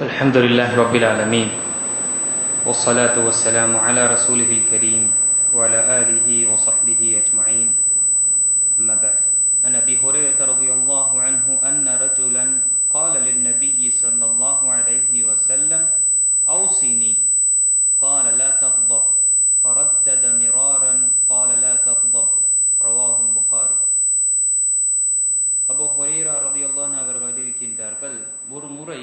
الحمد لله رب العالمين والصلاة والسلام على رسوله الكريم وعلى آله وصحبه أجمعين أما بعد عن أبي هريرة رضي الله عنه أن رجلا قال للنبي صلى الله عليه وسلم أوصني قال لا تغضب فردد مرارا قال لا تغضب رواه البخاري அபு ஹொரீரா ரதியுல்லான் அவர்கள் அறிவிக்கின்றார்கள் ஒரு முறை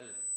well.